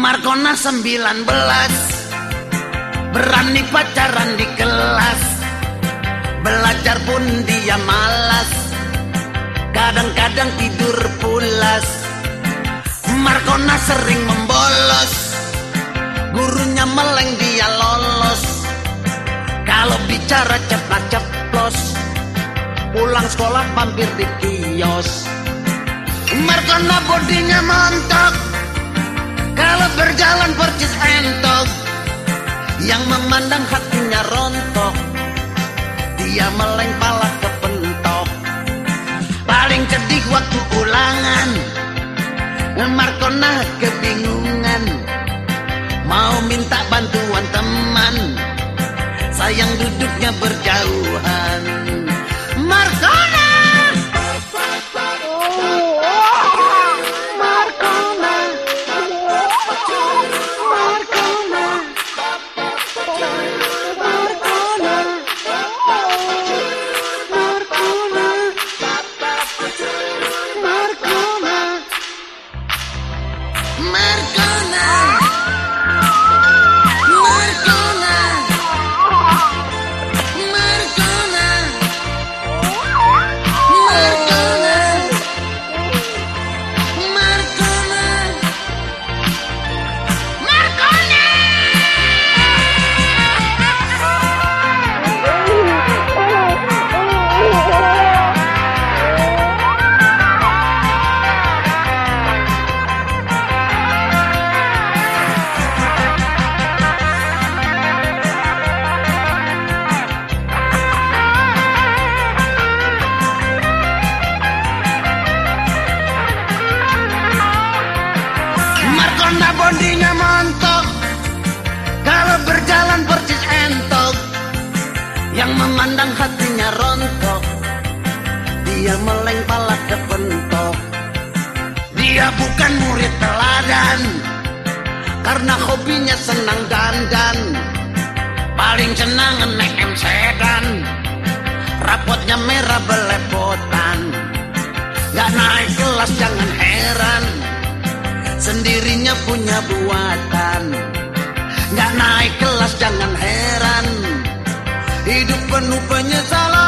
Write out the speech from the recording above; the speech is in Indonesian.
Markona 19 Berani pacaran di kelas. Belajar pun dia malas. Kadang-kadang tidur pulas. Markona sering membolos. Gurunya meleng dia lolos. Kalau bicara cepat ceplos Pulang sekolah mampir di kios. Markona bodinya montok memandang hatinya rontok. Dia meleng pala kepentok Paling cedik waktu ulangan. Markona kebingungan. Mau minta bantuan teman. Sayang duduknya berjauhan. Markona! Marcona Marcona Markona bondinya montok. Kalau berjalan percis entok. Yang memandang hatinya rontok. Dia meleng pala kepentok Dia bukan murid teladan. Karena hobinya senang dandan. Paling senang naik M sedan. Rapotnya merah belepotan. Gak naik kelas jangan heran Sendirinya punya buatan. Gak naik kelas jangan heran. Hidup penuh penyesalan